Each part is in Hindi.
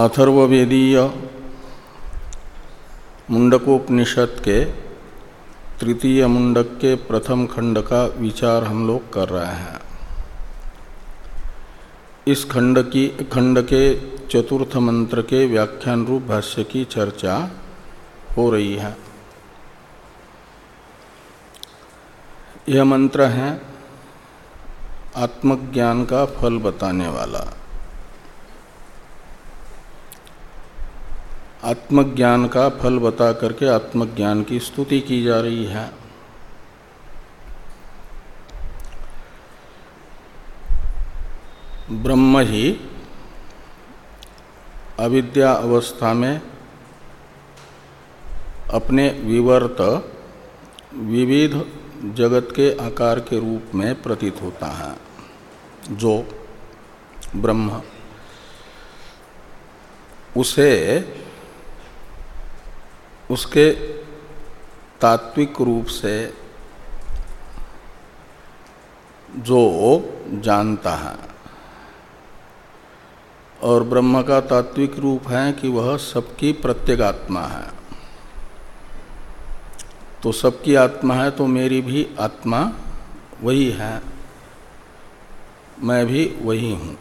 अथर्वेदीय मुंडकोपनिषद के तृतीय मुंडक के प्रथम खंड का विचार हम लोग कर रहे हैं। इस खंड की, खंड के चतुर्थ मंत्र के व्याख्यान रूप भाष्य की चर्चा हो रही है। यह मंत्र है आत्मज्ञान का फल बताने वाला। आत्मज्ञान का फल बता करके आत्मज्ञान की स्तुति की जा रही है। ब्रह्म ही अविद्या अवस्था में अपने विवर्त, विविध जगत के आकार के रूप में प्रतीत होता है, जो ब्रह्म। उसे उसके तात्विक रूप से जो जानता है। और ब्रह्म का तात्विक रूप है कि वह सबकी प्रत्येगात्मा है। तो सबकी आत्मा है तो मेरी भी आत्मा वही है। मैं भी वही हूँ।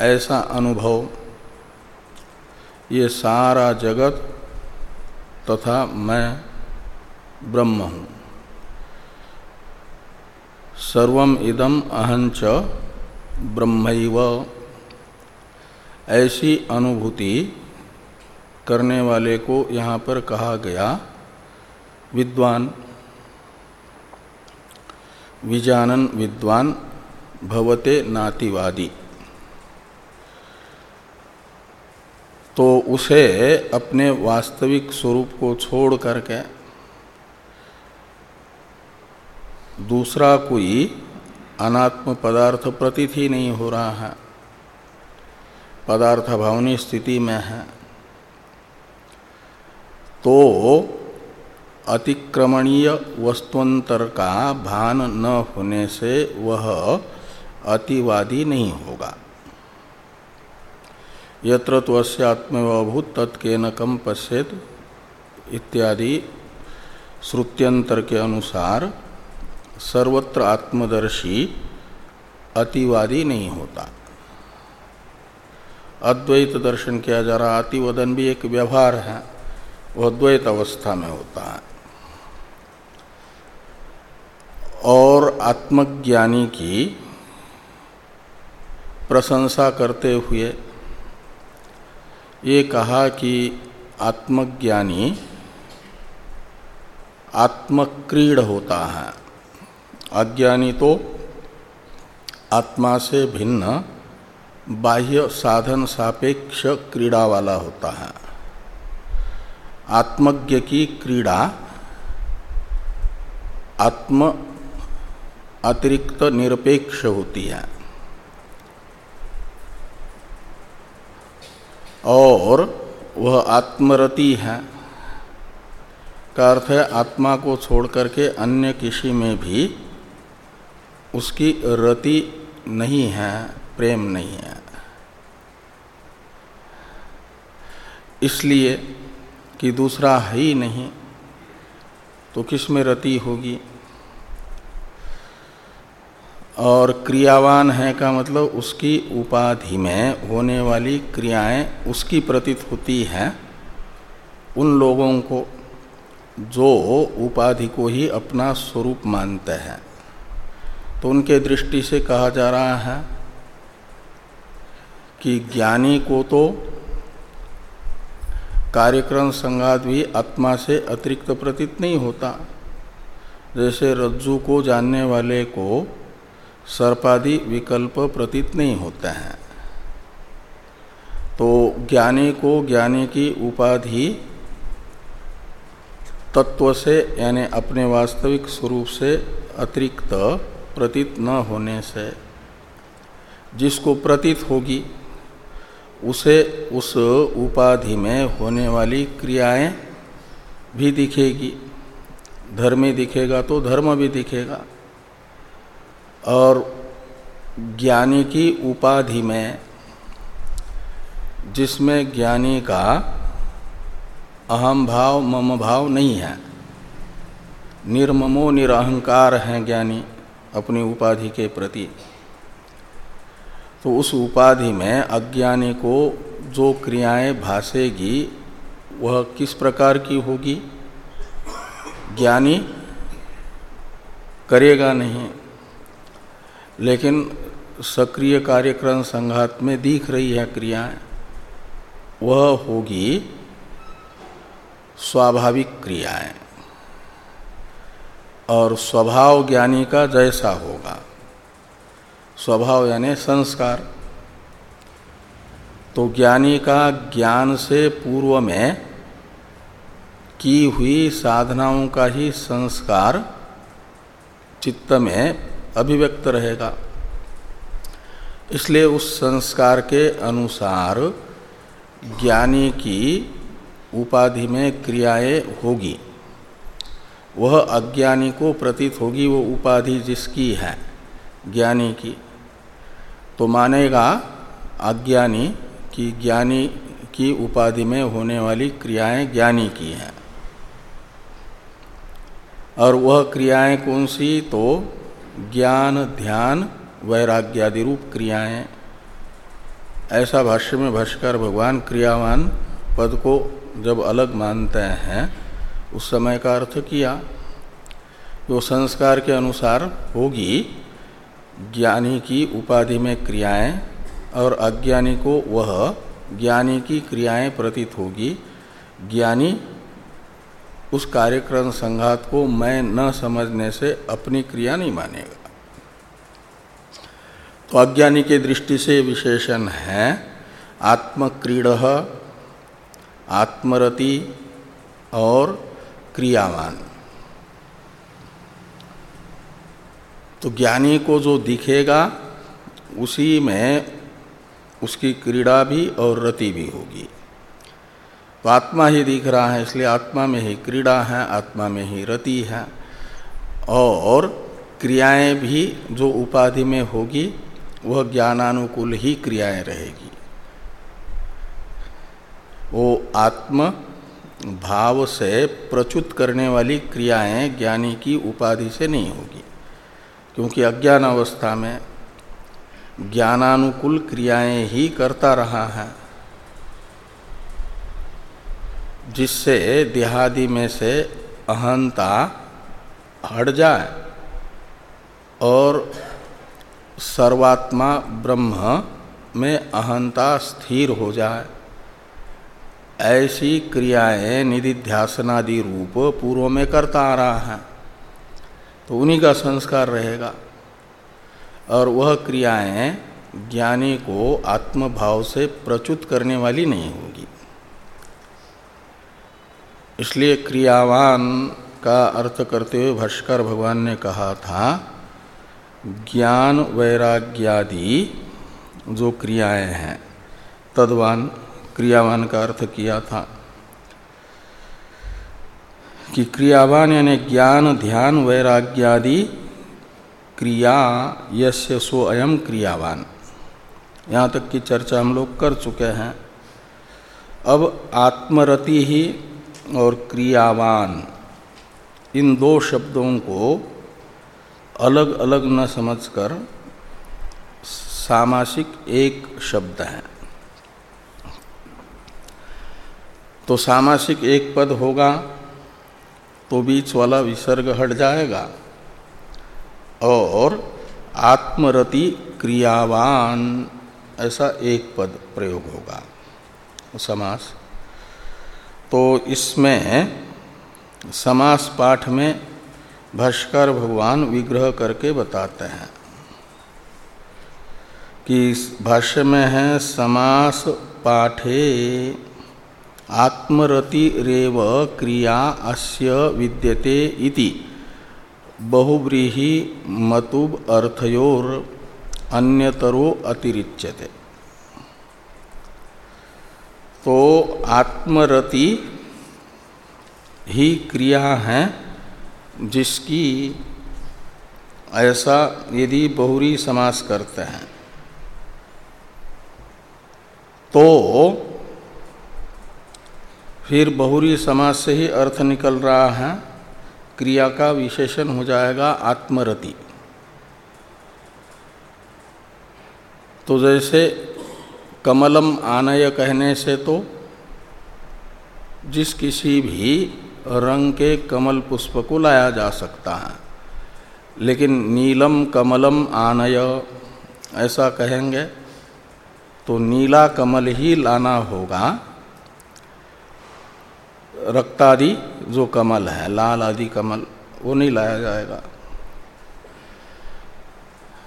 ऐसा अनुभव ये सारा जगत तथा मैं ब्रह्म हूँ। सर्वम इदम अहंच ब्रह्मैव। ऐसी अनुभूति करने वाले को यहाँ पर कहा गया, विद्वान, विजानन विद्वान भवते नातिवादी। तो उसे अपने वास्तविक स्वरूप को छोड़ करके दूसरा कोई अनात्म पदार्थ प्रतीत ही नहीं हो रहा है। पदार्थ भावनी स्थिति में है। तो अतिक्रमणीय वस्तुअंतर का भान न होने से वह अतिवादी नहीं होगा। यत्र आत्मभूत तत्के न कम पश्येत इत्यादि श्रुत्यंतर के अनुसार सर्वत्र आत्मदर्शी अतिवादी नहीं होता। अद्वैत दर्शन किया जा रहा, अतिवदन भी एक व्यवहार है, वह द्वैत अवस्था में होता है। और आत्मज्ञानी की प्रशंसा करते हुए ये कहा कि आत्मज्ञानी आत्मक्रीड होता है। अज्ञानी तो आत्मा से भिन्न बाह्य साधन सापेक्ष क्रीड़ा वाला होता है। आत्मज्ञ की क्रीड़ा आत्म अतिरिक्त निरपेक्ष होती है। और वह आत्मरति है। का अर्थ है, आत्मा को छोड़ करके अन्य किसी में भी उसकी रति नहीं है, प्रेम नहीं है। इसलिए कि दूसरा है ही नहीं तो किसमें रति होगी? और क्रियावान है का मतलब उसकी उपाधि में होने वाली क्रियाएँ उसकी प्रतीत होती हैं। उन लोगों को जो उपाधि को ही अपना स्वरूप मानते हैं। तो उनके दृष्टि से कहा जा रहा है कि ज्ञानी को तो कार्यक्रम संगात भी आत्मा से अतिरिक्त प्रतीत नहीं होता। जैसे रज्जु को जानने वाले को सर्पादि विकल्प प्रतीत नहीं होते हैं। तो ज्ञानी को ज्ञानी की उपाधि तत्व से, यानी अपने वास्तविक स्वरूप से अतिरिक्त प्रतीत न होने से, जिसको प्रतीत होगी, उसे उस उपाधि में होने वाली क्रियाएँ भी दिखेगी। धर्मी दिखेगा तो धर्म भी दिखेगा। और ज्ञानी की उपाधि में, जिसमें ज्ञानी का अहम भाव मम भाव नहीं है। निर्ममो निरहंकार है ज्ञानी अपनी उपाधि के प्रति। तो उस उपाधि में अज्ञानी को जो क्रियाएँ भासेगी, वह किस प्रकार की होगी? ज्ञानी करेगा नहीं। लेकिन सक्रिय कार्यक्रम संघात में दिख रही है क्रियाएँ वह होगी स्वाभाविक क्रियाएँ। और स्वभाव ज्ञानी का जैसा होगा। स्वभाव यानी संस्कार। तो ज्ञानी का ज्ञान से पूर्व में की हुई साधनाओं का ही संस्कार चित्त में अभिव्यक्त रहेगा। इसलिए उस संस्कार के अनुसार ज्ञानी की उपाधि में क्रियाएँ होगी। वह अज्ञानी को प्रतीत होगी, वो उपाधि जिसकी है, ज्ञानी की। तो मानेगा, अज्ञानी कि ज्ञानी की उपाधि में होने वाली क्रियाएँ ज्ञानी की हैं। और वह क्रियाएँ कौन सी? तो ज्ञान, ध्यान, वैराग्यादि रूप क्रियाएँ। ऐसा भाष्य में भाष्कर भगवान क्रियावान पद को जब अलग मानते हैं, उस समय का अर्थ किया। जो संस्कार के अनुसार होगी, ज्ञानी की उपाधि में क्रियाएँ और अज्ञानी को वह ज्ञानी की क्रियाएँ प्रतीत होगी। ज्ञानी उस कार्यक्रम संघात को मैं न समझने से अपनी क्रिया नहीं मानेगा। तो अज्ञानी के दृष्टि से विशेषण है, आत्मक्रीड, आत्मरति और क्रियावान। तो ज्ञानी को जो दिखेगा, उसी में उसकी क्रीड़ा भी और रति भी होगी। तो आत्मा ही दिख रहा है, इसलिए आत्मा में ही क्रीड़ा है, आत्मा में ही रति है। और क्रियाएँ भी जो उपाधि में होगी, वह ज्ञानानुकूल ही क्रियाएँ रहेगी। वो आत्म भाव से प्रचुत करने वाली क्रियाएँ ज्ञानी की उपाधि से नहीं होगी, क्योंकि अज्ञान अवस्था में ज्ञानानुकूल क्रियाएँ ही करता रहा है। जिससे देहादि में से अहंता हट जाए और सर्वात्मा ब्रह्म में अहंता स्थिर हो जाए। ऐसी क्रियाएँ निधिध्यासनादि रूप पूर्व में करता आ रहा है तो उन्हीं का संस्कार रहेगा। और वह क्रियाएँ ज्ञानी को आत्मभाव से प्रचुत करने वाली नहीं होगी। इसलिए क्रियावान का अर्थ करते हुए भाष्कर भगवान ने कहा था, ज्ञान वैराग्यादि जो क्रियाएँ हैं, तद्वान, क्रियावान का अर्थ किया था कि क्रियावान यानी ज्ञान, ध्यान, वैराग्यादि क्रिया, यस्य सो अयम क्रियावान। यहाँ तक की चर्चा हम लोग कर चुके हैं। अब आत्मरति ही और क्रियावान। इन दो शब्दों को अलग अलग न समझकर सामासिक एक शब्द है। तो सामासिक एक पद होगा तो बीच वाला विसर्ग हट जाएगा। और आत्मरति क्रियावान, ऐसा एक पद प्रयोग होगा। समास तो इसमें समास पाठ में भाष्कर भगवान विग्रह करके बताते हैं कि भाष्य में है समास पाठे आत्मरतिरेव क्रिया अस्य विद्यते इति। बहुव्रीहि मतुब अर्थयोर अन्यतरो अतिरिच्यते। तो आत्मरति ही क्रिया है, जिसकी ऐसा यदि बहुरी समास करते हैं तो फिर बहुरी समाज से ही अर्थ निकल रहा है, क्रिया का विशेषण हो जाएगा आत्मरति। तो जैसे कमलम आनय कहने से तो जिस किसी भी रंग के कमल पुष्प को लाया जा सकता है। लेकिन नीलम कमलम आनय, ऐसा कहेंगे तो नीला कमल ही लाना होगा। रक्तादि जो कमल है, लाल आदि कमल, वो नहीं लाया जाएगा।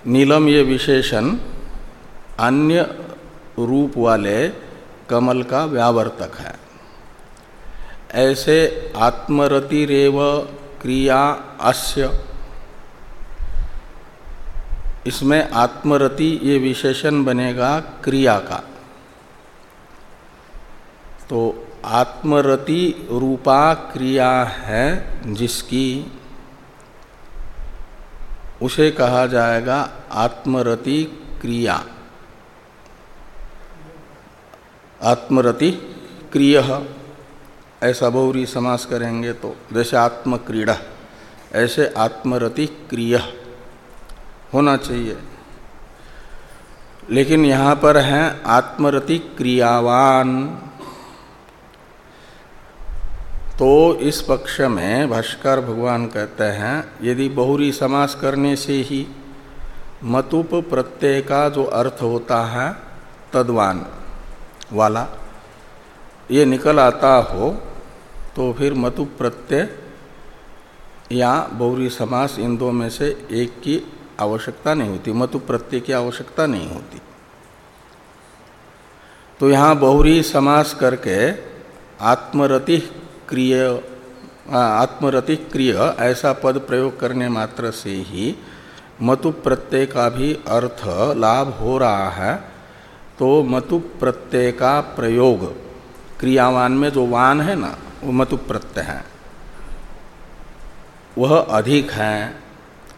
नीलम ये विशेषण अन्य रूप वाले कमल का व्यावर्तक है। ऐसे आत्मरतिरेव क्रिया अस्य। इसमें आत्मरति ये विशेषण बनेगा क्रिया का। तो आत्मरति रूपा क्रिया है जिसकी, उसे कहा जाएगा आत्मरति क्रिया। आत्मरति क्रिय। ऐसा बहुरी समास करेंगे तो जैसे आत्मक्रीड़ा, ऐसे आत्मरति क्रिय होना चाहिए। लेकिन यहाँ पर है आत्मरति क्रियावान। तो इस पक्ष में भाष्कर भगवान कहते हैं, यदि बहुरी समास करने से ही मतुप प्रत्यय का जो अर्थ होता है, तद्वान। वाला। ये निकल आता हो तो फिर मतु प्रत्यय या बहुरी समास इन दो में से एक की आवश्यकता नहीं होती। मतु प्रत्यय की आवश्यकता नहीं होती। तो यहाँ बहुरी समास करके आत्मरति क्रिय आत्मरति क्रिय ऐसा पद प्रयोग करने मात्र से ही मतु प्रत्यय का भी अर्थ लाभ हो रहा है। तो मतु प्रत्यय का प्रयोग। क्रियावान में जो वान है ना, वो मतु प्रत्यय है। वह अधिक है,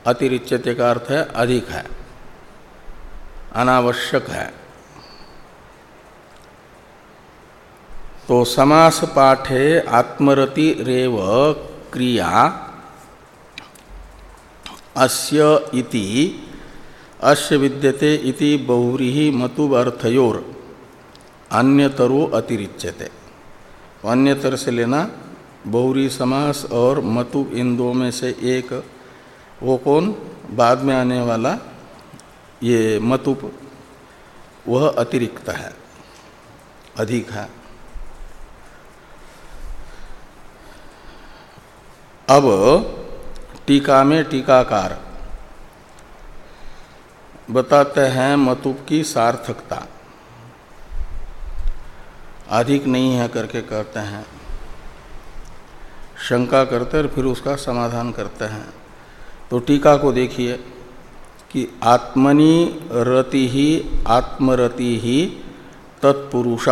अतिरिच्यते का अर्थ है अधिक है, अनावश्यक है। तो समास पाठे आत्मरति रेव क्रिया अस्य इति अश्य विद्यते इति बहुरी मतुवर्थयोर। अन्यतरो अतिरिच्यते। अन्यतर से लेना बहुरी समास और मतु इन दो में से एक, वो कौन? बाद में आने वाला ये मतुप वह अतिरिक्त है। अधिक है। अब टीका में टीकाकार। बताते हैं मतुप की सार्थकता। अधिक नहीं है करके कहते हैं। शंका करते और फिर उसका समाधान करते हैं। तो टीका को देखिए कि आत्मनि रति ही, आत्मरति ही तत्पुरुष।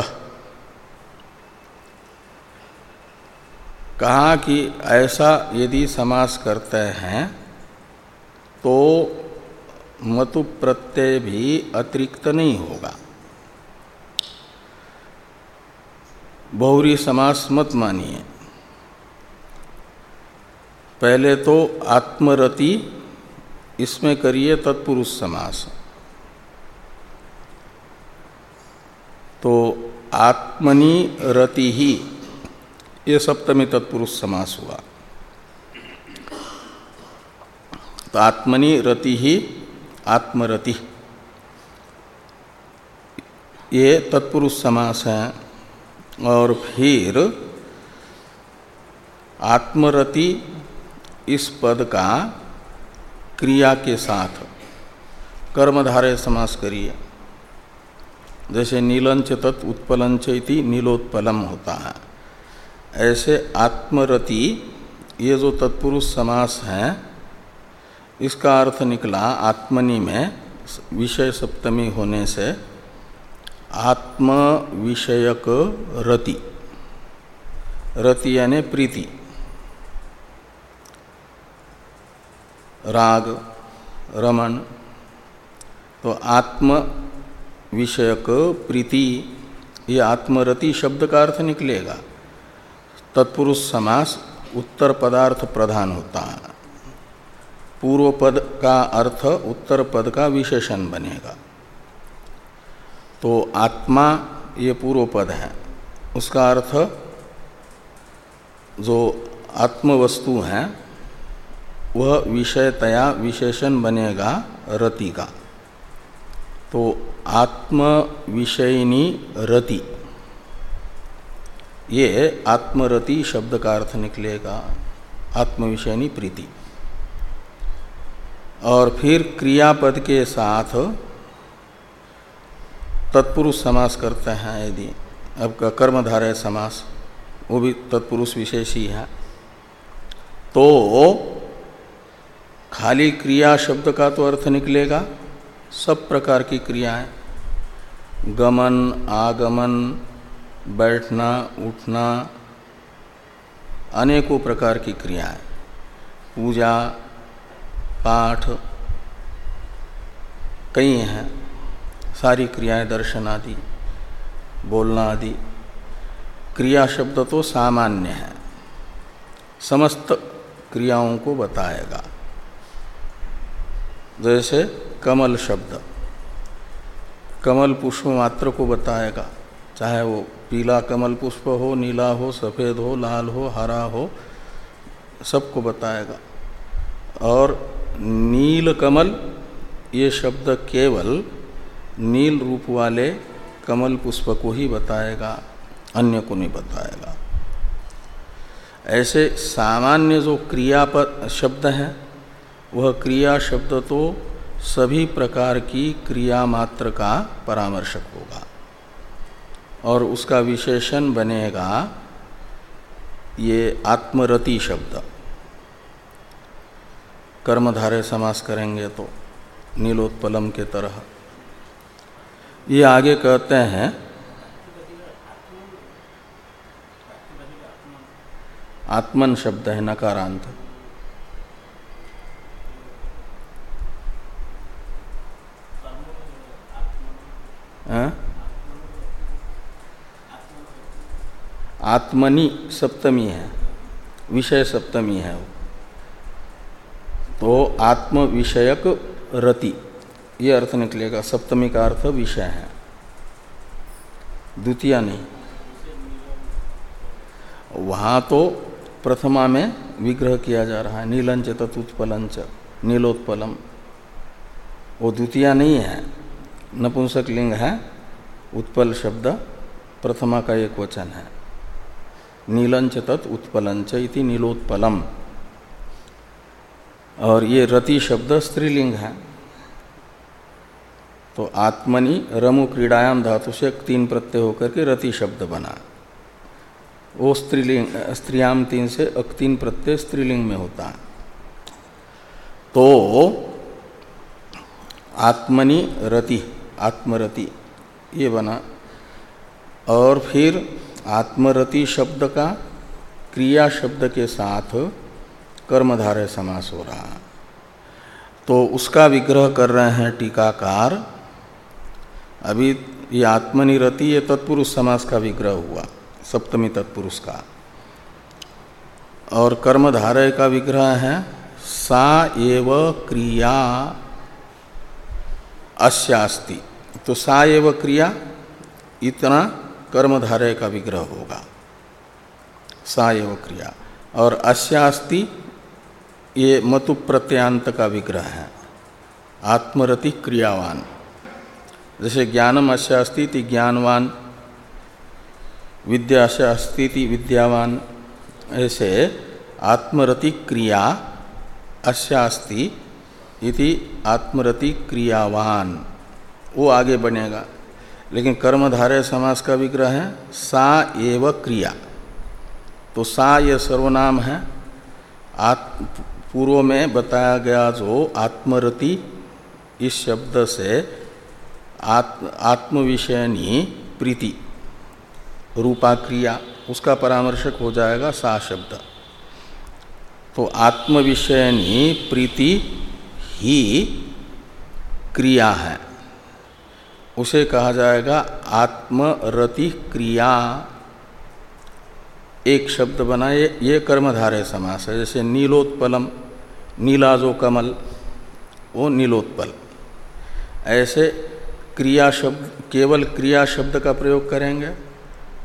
कहा कि ऐसा यदि समास करते हैं तो मतु प्रत्यय भी अतिरिक्त नहीं होगा। बहुरी समास मत मानिए। पहले तो आत्मरति, इसमें करिए तत्पुरुष समास। तो आत्मनि रति ही, ये सप्तमी तत्पुरुष समास हुआ। तो आत्मनि रति ही आत्मरति। ये तत्पुरुष समास है और फिर आत्मरति इस पद का क्रिया के साथ कर्मधारय समास करिए। जैसे नीलंच तत् उत्पलंच इति नीलोत्पलम होता है। ऐसे आत्मरति ये जो तत्पुरुष समास है इसका अर्थ निकला आत्मनि में विषय सप्तमी होने से आत्म विषयक रति। रति यानी प्रीति। राग, रमन तो आत्म विषयक प्रीति, ये आत्मरति शब्द का अर्थ निकलेगा। तत्पुरुष समास उत्तर पदार्थ प्रधान होता है। पूर्व पद का अर्थ उत्तर पद का विशेषण बनेगा। तो आत्मा ये पूर्व पद है। उसका अर्थ जो आत्मवस्तु है, वह विषयतया विशेषण बनेगा रति का। तो आत्म विषयनी रति, ये आत्मरति शब्द का अर्थ निकलेगा आत्म विषयनी प्रीति। और फिर क्रियापद के साथ तत्पुरुष समास करते हैं यदि। अब कर्मधारय समास, वो भी तत्पुरुष विशेष ही है। तो खाली क्रिया शब्द का तो अर्थ निकलेगा, सब प्रकार की क्रियाएँ। गमन, आगमन, बैठना, उठना, अनेकों प्रकार की क्रियाएँ। पूजा पाठ कई हैं, सारी क्रियाएँ दर्शन आदि, बोलना आदि। क्रिया शब्द तो सामान्य है। समस्त क्रियाओं को बताएगा। जैसे कमल शब्द। कमल पुष्प मात्र को बताएगा। चाहे वो पीला कमल पुष्प हो, नीला हो, सफ़ेद हो, लाल हो, हरा हो, सबको बताएगा। और नील कमल ये शब्द केवल नील रूप वाले कमल पुष्प को ही बताएगा, अन्य को नहीं बताएगा। ऐसे सामान्य जो क्रियापद शब्द हैं, वह क्रिया शब्द तो सभी प्रकार की क्रिया मात्र का परामर्शक होगा। और उसका विशेषण बनेगा ये आत्मरति शब्द। कर्मधारे समास करेंगे तो नीलोत्पलम के तरह। ये आगे कहते हैं, आत्मन शब्द है, नकारांत। हाँ? आत्मनि सप्तमी है, विषय सप्तमी है वो। तो आत्म विषयक रति, ये अर्थ निकलेगा, सप्तमी का अर्थ विषय है। द्वितीय नहीं। वहाँ तो प्रथमा में विग्रह किया जा रहा है, नीलंच तत्पलंच नीलोत्पलम। वो द्वितीय नहीं है, नपुंसक लिंग है, उत्पल शब्द, प्रथमा का एक वचन है। नीलंच तत् उत्पलंच इति नीलोत्पलम। और ये रति शब्द स्त्रीलिंग है। तो आत्मनि रमु क्रीड़ायाम धातु से तीन प्रत्यय होकर के रति शब्द बना। वो स्त्रीलिंग स्त्रियाम तीन से अक्तीन प्रत्यय स्त्रीलिंग में होता है। तो आत्मनि रति, आत्मरति, ये बना। और फिर आत्मरति शब्द का क्रिया शब्द के साथ कर्मधारय समास हो रहा। तो उसका विग्रह कर रहे हैं टीकाकार। अभी ये आत्मनिरति, ये तत्पुरुष समास का विग्रह हुआ, सप्तमी तत्पुरुष का। और कर्मधारय का विग्रह है, सा एव क्रिया अस्यास्ति। तो सा एव क्रिया, इतना कर्मधारय का विग्रह होगा। सा एव क्रिया। और अस्यास्ति ये मतु प्रत्यांत का विग्रह है। आत्मरति क्रियावान। जैसे ज्ञानम अश्य अस्ति ज्ञानवान, विद्या से अस्ति विद्यावान, ऐसे आत्मरति क्रिया अस्यास्ति इति आत्मरति क्रियावान। वो आगे बनेगा। लेकिन कर्मधारय समास का विग्रह है, सा एव क्रिया। तो सा यह सर्वनाम है, आत्म पूर्व में बताया गया जो आत्मरति, इस शब्द से आत्म, आत्मविषयनी प्रीति रूपा क्रिया उसका परामर्शक हो जाएगा सा शब्द। तो आत्मविषयनी प्रीति ही क्रिया है। उसे कहा जाएगा आत्मरति क्रिया। एक शब्द बनाए, ये कर्मधारय समास है, जैसे नीलोत्पलम नीला जो कमल, वो नीलोत्पल। ऐसे क्रिया शब्द, केवल क्रिया शब्द का प्रयोग करेंगे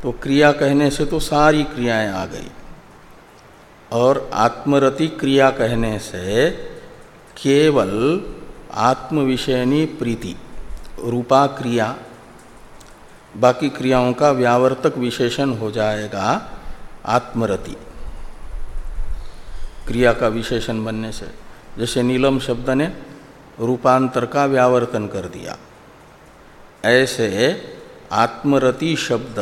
तो क्रिया कहने से तो सारी क्रियाएँ आ गई। और आत्मरति क्रिया कहने से केवल आत्मविषयनी प्रीति, रूपा क्रिया, बाकी क्रियाओं का व्यावर्तक विशेषण हो जाएगा आत्मरति। क्रिया का विशेषण बनने से, जैसे नीलम शब्द ने रूपांतर का व्यावर्तन कर दिया। ऐसे आत्मरति शब्द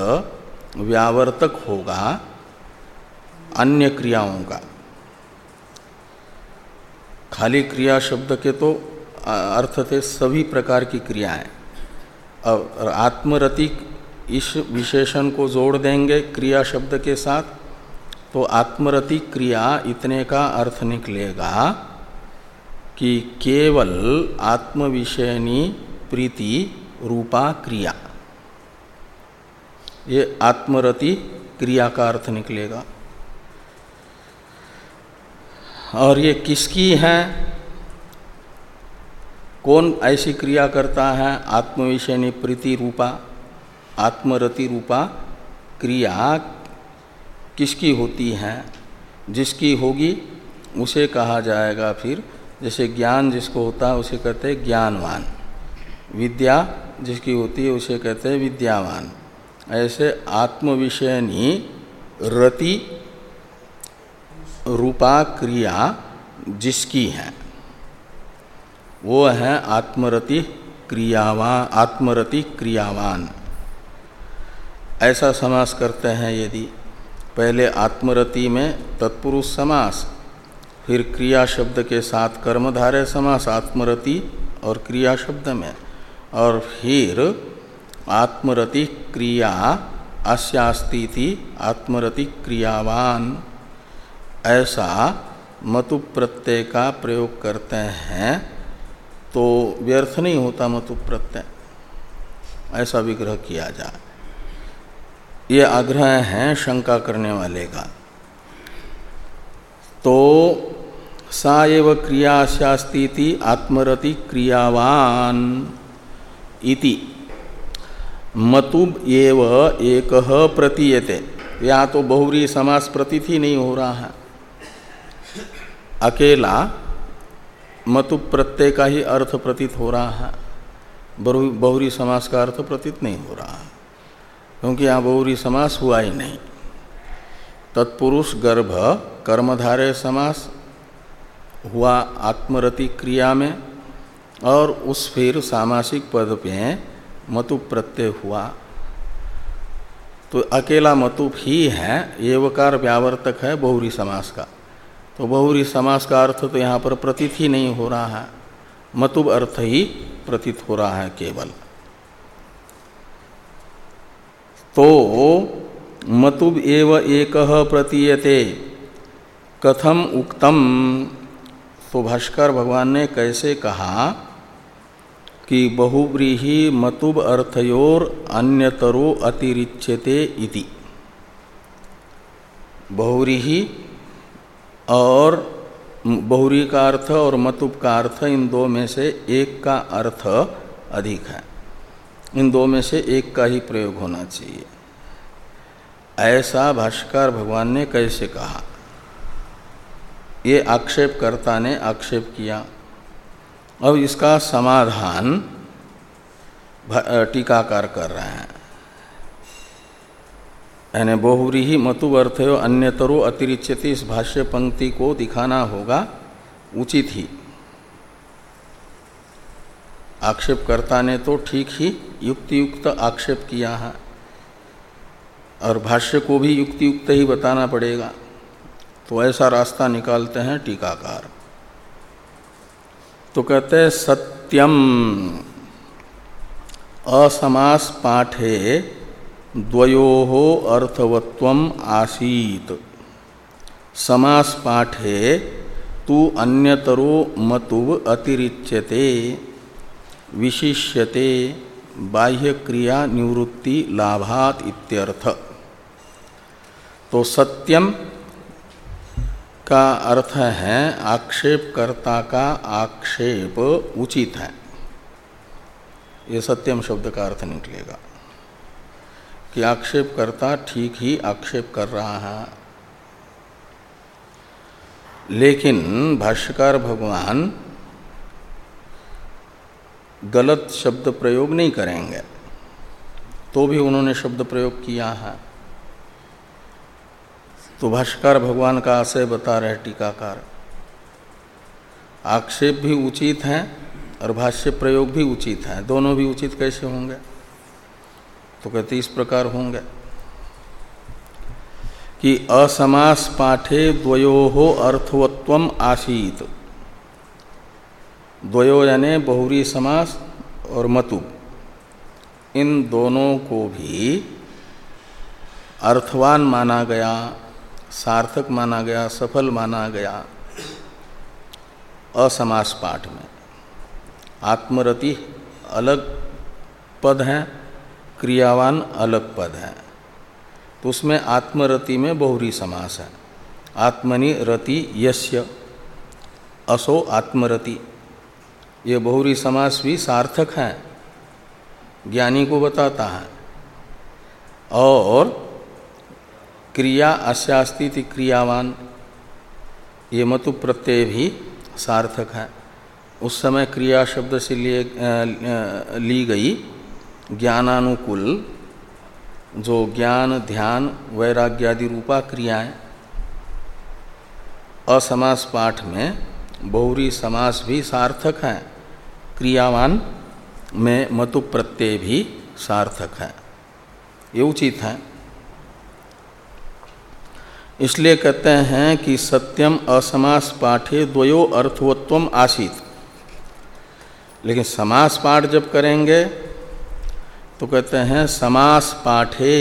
व्यावर्तक होगा अन्य क्रियाओं का। खाली क्रिया शब्द के तो अर्थ थे सभी प्रकार की क्रियाएँ। और आत्मरति इस विशेषण को जोड़ देंगे क्रिया शब्द के साथ तो आत्मरति क्रिया इतने का अर्थ निकलेगा कि केवल आत्मविषयनी प्रीति रूपा क्रिया। ये आत्मरति क्रिया का अर्थ निकलेगा। और ये किसकी है? कौन ऐसी क्रिया करता है? आत्मविषयनी प्रीति रूपा, आत्मरति रूपा क्रिया किसकी होती है, जिसकी होगी, उसे कहा जाएगा फिर, जैसे ज्ञान जिसको होता है, उसे कहते हैं ज्ञानवान। विद्या जिसकी होती है, उसे कहते हैं विद्यावान। ऐसे आत्मविषयनी रति रूपा क्रिया जिसकी है, वो है आत्मरति क्रियावान आत्मरति क्रियावान। ऐसा समास करते हैं यदि पहले आत्मरति में तत्पुरुष समास, फिर क्रिया शब्द के साथ कर्मधारय समास, आत्मरति और क्रिया शब्द में। और फिर आत्मरति क्रिया अस्यास्ती थी आत्मरति क्रियावान। ऐसा मतु प्रत्यय का प्रयोग करते हैं तो व्यर्थ नहीं होता मतु प्रत्यय ऐसा विग्रह किया जाए। ये आग्रह है शंका करने वाले का। तो सा एव क्रियाशास्ती आत्मरति क्रियावान इति। मतुब एव एक प्रतीयते। या तो बहुरी समास प्रतीत ही नहीं हो रहा है। अकेला मतुब प्रत्यय का ही अर्थ प्रतीत हो रहा है। बहुरी समास का अर्थ प्रतीत नहीं हो रहा है। क्योंकि यहाँ बहुरी समास हुआ ही नहीं। तत्पुरुष गर्भ कर्मधारय समास, हुआ आत्मरति क्रिया में, और उस फिर सामासिक पद पे मतु प्रत्यय हुआ। तो अकेला मतुप ही है, एवकार व्यावर्तक है बहुरी समास का। तो बहुरी समास का अर्थ तो यहाँ पर प्रतीत ही नहीं हो रहा है। मतुब अर्थ ही प्रतीत हो रहा है केवल। तो मतुब एव एक प्रतीयते। कथम उक्तम। तो भाष्कर भगवान ने कैसे कहा कि बहुव्रीही मतुब अर्थयोर अन्यतरो अतिरिच्यते इति। बहुरीही और बहुरी का अर्थ और मतुब का अर्थ इन दो में से एक का अर्थ अधिक है। इन दो में से एक का ही प्रयोग होना चाहिए। ऐसा भाष्कर भगवान ने कैसे कहा? ये आक्षेपकर्ता ने आक्षेप किया। अब इसका समाधान टीकाकार कर रहे हैं। यानी बहुरी ही मतु अर्थ अन्यतरो अतिरिक्त इस भाष्य पंक्ति को दिखाना होगा, उचित ही। आक्षेपकर्ता ने तो ठीक ही युक्ति युक्त आक्षेप किया है। और भाष्य को भी युक्ति युक्त ही बताना पड़ेगा। तो ऐसा रास्ता निकालते हैं टीकाकार। तो कहते हैं, सत्यम असमास पाठे द्वयो अर्थवत्व आसीत। समास पाठे तु अन्यतरो मतुव अतिरिच्यते। विशिष्यते बाह्य क्रिया निवृत्ति लाभात इत्यर्थ। तो सत्यम का अर्थ है, आक्षेपकर्ता का आक्षेप उचित है। ये सत्यम शब्द का अर्थ निकलेगा कि आक्षेपकर्ता ठीक ही आक्षेप कर रहा है। लेकिन भाष्यकार भगवान गलत शब्द प्रयोग नहीं करेंगे तो भी उन्होंने शब्द प्रयोग किया है। तो भाष्यकार भगवान का आशय बता रहे टीकाकार। आक्षेप भी उचित हैं और भाष्य प्रयोग भी उचित हैं। दोनों भी उचित कैसे होंगे? तो कहते इस प्रकार होंगे कि असमास पाठे द्वयो अर्थवत्व आसीत। द्वयो यानी बहुरी समास और मतु। इन दोनों को भी अर्थवान माना गया, सार्थक माना गया, सफल माना गया असमास पाठ में। आत्मरति अलग पद है, क्रियावान अलग पद है। तो उसमें आत्मरति में बहुरी समास है। आत्मनि रति यस्य, असो आत्मरति। ये बहुरी समास भी सार्थक है, ज्ञानी को बताता है। और क्रिया अश्यास्ती क्रियावान, ये मतु प्रत्यय भी सार्थक है। उस समय क्रिया शब्द से लिए ली गई ज्ञानानुकूल, जो ज्ञान, ध्यान, वैराग्यादि रूपा क्रियाएँ, असमास पाठ में बहुरी समास भी सार्थक है। क्रियावान में मतु प्रत्यय भी सार्थक है। ये उचित है। इसलिए कहते हैं कि सत्यम असमास पाठे द्वयो अर्थवत्व आसित। लेकिन समास पाठ जब करेंगे तो कहते हैं समास पाठे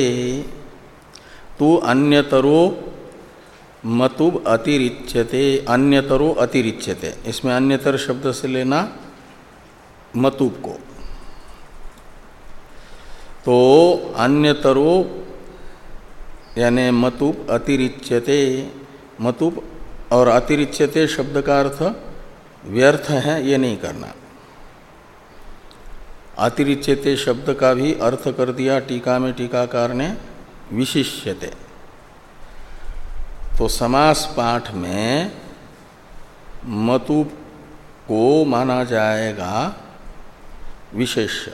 तो अन्यतरो मतुब अतिरिच्यते, अन्यतरो अतिरिच्यते। इसमें अन्यतर शब्द से लेना मतुब को। तो अन्यतरो यानी मतुब अतिरिच्यते। मतुब और अतिरिच्यते शब्द का अर्थ व्यर्थ है, ये नहीं करना। अतिरिच्यते शब्द का भी अर्थ कर दिया टीका में टीकाकार ने, विशिष्यते। तो समास पाठ में मतुप को माना जाएगा विशेष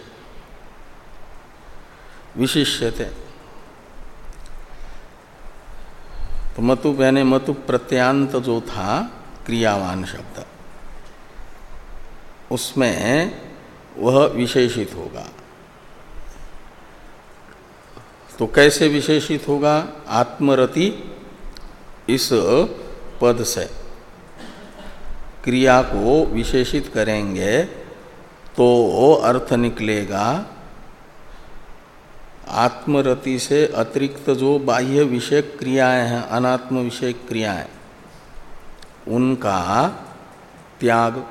विशिष्यते। तो मतु यानी मतु प्रत्यांत जो था, क्रियावान शब्द, उसमें वह विशेषित होगा। तो कैसे विशेषित होगा? आत्मरति इस पद से। क्रिया को विशेषित करेंगे तो अर्थ निकलेगा। आत्मरति से अतिरिक्त जो बाह्य विषय क्रियाएँ हैं, अनात्म विषय क्रियाएँ, उनका त्याग,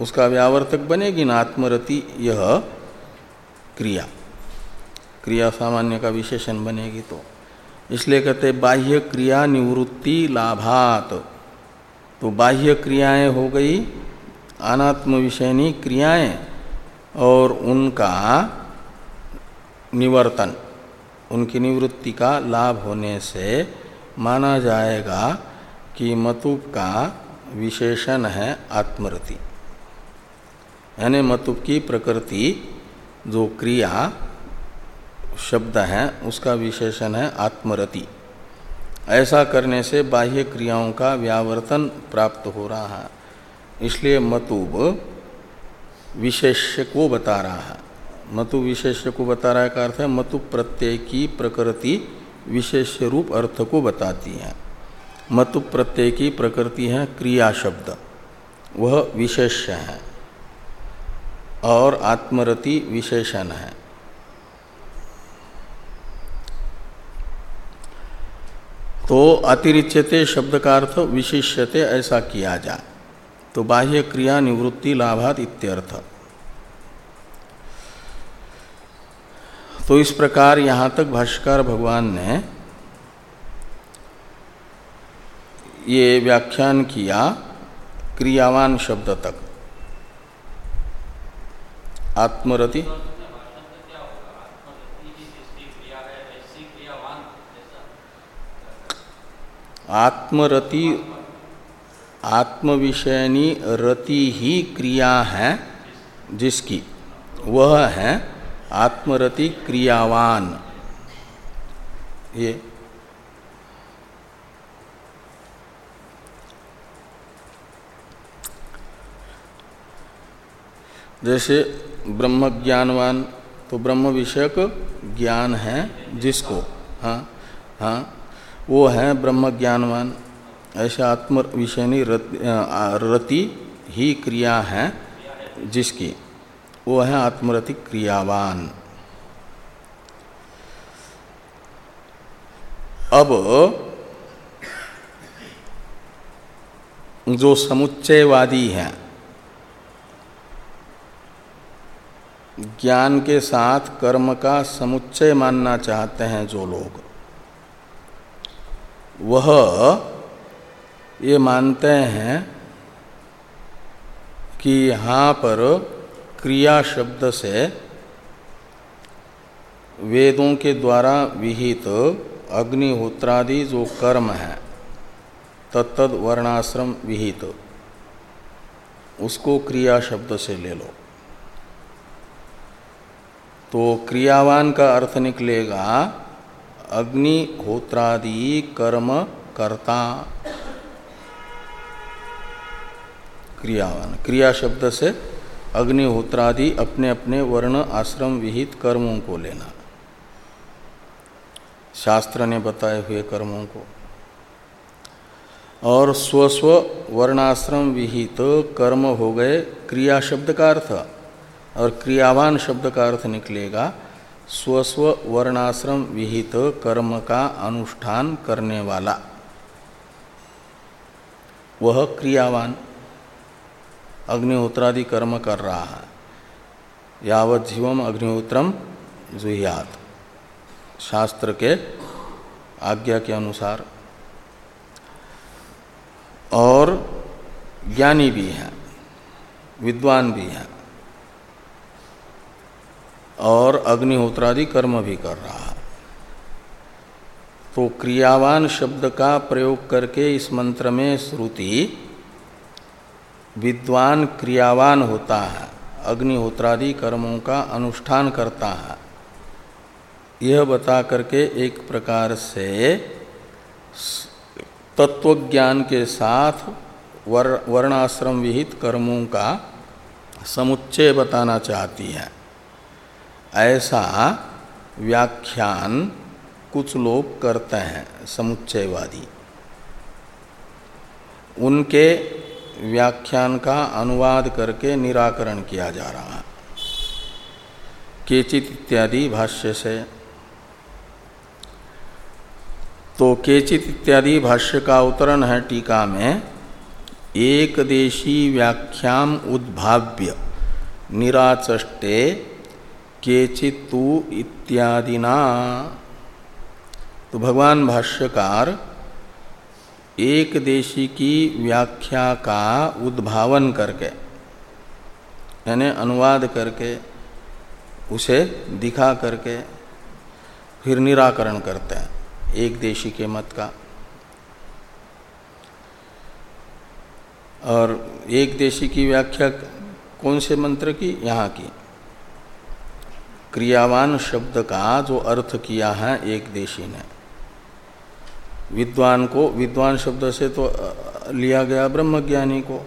उसका व्यावर्तक बनेगी ना आत्मरति, यह क्रिया। क्रिया सामान्य का विशेषण बनेगी तो। इसलिए कहते बाह्य क्रिया निवृत्ति लाभात। तो बाह्य क्रियाएँ हो गई अनात्म विषयनी क्रियाएँ और उनका निवर्तन, उनकी निवृत्ति का लाभ होने से माना जाएगा कि मतुप का विशेषण है आत्मरति। यानी मतुप की प्रकृति, जो क्रिया, शब्द है, उसका विशेषण है आत्मरति। ऐसा करने से बाह्य क्रियाओं का व्यावर्तन प्राप्त हो रहा है। इसलिए मतुब विशेष्य को बता रहा है। मतु विशेष्य को बता रहा है का अर्थ है, मतु प्रत्यय की प्रकृति विशेष रूप अर्थ को बताती है। मतु प्रत्यय की प्रकृति है क्रिया शब्द। वह विशेष्य है और आत्मरति विशेषण है। तो अतिरिच्यते शब्द का अर्थ विशिष्यते ऐसा किया जाए तो बाह्य क्रिया निवृत्ति लाभात इत्यर्थ। तो इस प्रकार यहाँ तक भाष्कर भगवान ने ये व्याख्यान किया क्रियावान शब्द तक। आत्मरति। आत्मरति आत्मविषयनी रति ही क्रिया है, जिसकी, वह है आत्मरति क्रियावान। ये। जैसे ब्रह्म ज्ञानवान तो ब्रह्म विषयक ज्ञान है जिसको हाँ हाँ वो है ब्रह्म ज्ञानवान ऐसे आत्म विषयनी रति ही क्रिया है जिसकी, वो है आत्मरति क्रियावान। अब जो समुच्चयवादी है, ज्ञान के साथ कर्म का समुच्चय मानना चाहते हैं जो लोग, वह ये मानते हैं कि यहाँ पर क्रिया शब्द से वेदों के द्वारा विहित अग्निहोत्रादि जो कर्म है तत्द वर्णाश्रम विहित, उसको क्रिया शब्द से ले लो। तो क्रियावान का अर्थ निकलेगा, अग्निहोत्रादि कर्म कर्ता। क्रियावान। क्रिया शब्द से अग्निहोत्रादि अपने अपने वर्ण, आश्रम, विहित कर्मों को लेना। शास्त्र ने बताए हुए कर्मों को। और स्वस्व वर्णाश्रम, विहित कर्म हो गए, क्रिया शब्द का अर्थ। और क्रियावान शब्द का अर्थ निकलेगा स्वस्व वर्णाश्रम, विहित कर्म का अनुष्ठान करने वाला। वह क्रियावान। अग्निहोत्रादि कर्म कर रहा है। यावत जीवम अग्निहोत्रम जुहियात। शास्त्र के आज्ञा के अनुसार। और ज्ञानी भी हैं, विद्वान भी हैं। और अग्निहोत्रादि कर्म भी कर रहा है। तो क्रियावान शब्द का प्रयोग करके इस मंत्र में श्रुति विद्वान क्रियावान होता है अग्निहोत्रादि कर्मों का अनुष्ठान करता है। यह बता करके एक प्रकार से तत्वज्ञान के साथ वर, वर्णाश्रम विहित कर्मों का समुच्चय बताना चाहती है। ऐसा व्याख्यान कुछ लोग करते हैं समुच्चयवादी। उनके व्याख्यान का अनुवाद करके निराकरण किया जा रहा है। केचित इत्यादि भाष्य से। तो केचित इत्यादि भाष्य का अवतरण है टीका में, एक देशी व्याख्याम उद्भाव्य, निराचष्टे केचितु इत्यादिना। तो भगवान भाष्यकार एक देशी की व्याख्या का उद्भावन करके, यानी अनुवाद करके, उसे दिखा करके फिर निराकरण करते हैं, एक देशी के मत का। और एक देशी की व्याख्या कौन से मंत्र की? यहाँ की। क्रियावान शब्द का जो अर्थ किया है एक देशी ने। विद्वान को, विद्वान शब्द से तो लिया गया ब्रह्मज्ञानी को।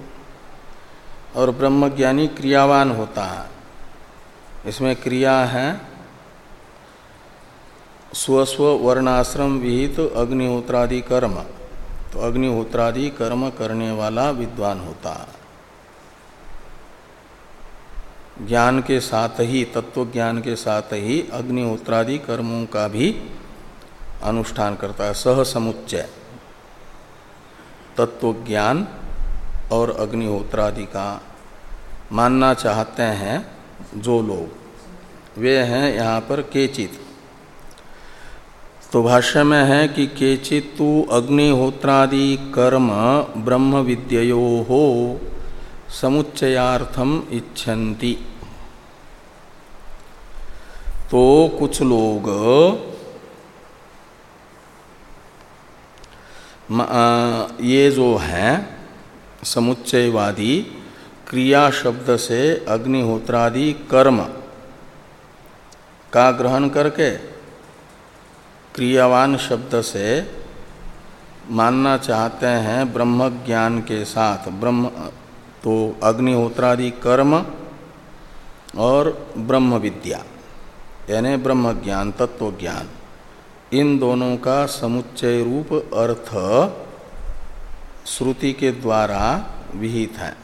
और ब्रह्मज्ञानी क्रियावान होता है। इसमें क्रिया है, स्वस्व वर्णाश्रम विहित तो अग्निहोत्रादि कर्म। तो अग्निहोत्रादि कर्म करने वाला विद्वान होता है। ज्ञान के साथ ही, तत्व ज्ञान के साथ ही अग्निहोत्रादि कर्मों का भी अनुष्ठान करता है, सह समुच्चय। तत्व ज्ञान और अग्निहोत्रादि का मानना चाहते हैं जो लोग। वे हैं यहाँ पर केचित। तो भाष्य में है कि केचित तो अग्निहोत्रादि कर्म ब्रह्म विद्यो हो, समुच्चयार्थम इच्छन्ति। तो कुछ लोग ये जो हैं, समुच्चयवादी क्रिया शब्द से अग्निहोत्रादि कर्म का ग्रहण करके क्रियावान शब्द से मानना चाहते हैं ब्रह्म ज्ञान के साथ। ब्रह्म तो अग्निहोत्रादि कर्म और ब्रह्म विद्या यानी ब्रह्म ज्ञान तत्व ज्ञान इन दोनों का समुच्चय रूप अर्थ श्रुति के द्वारा विहित है।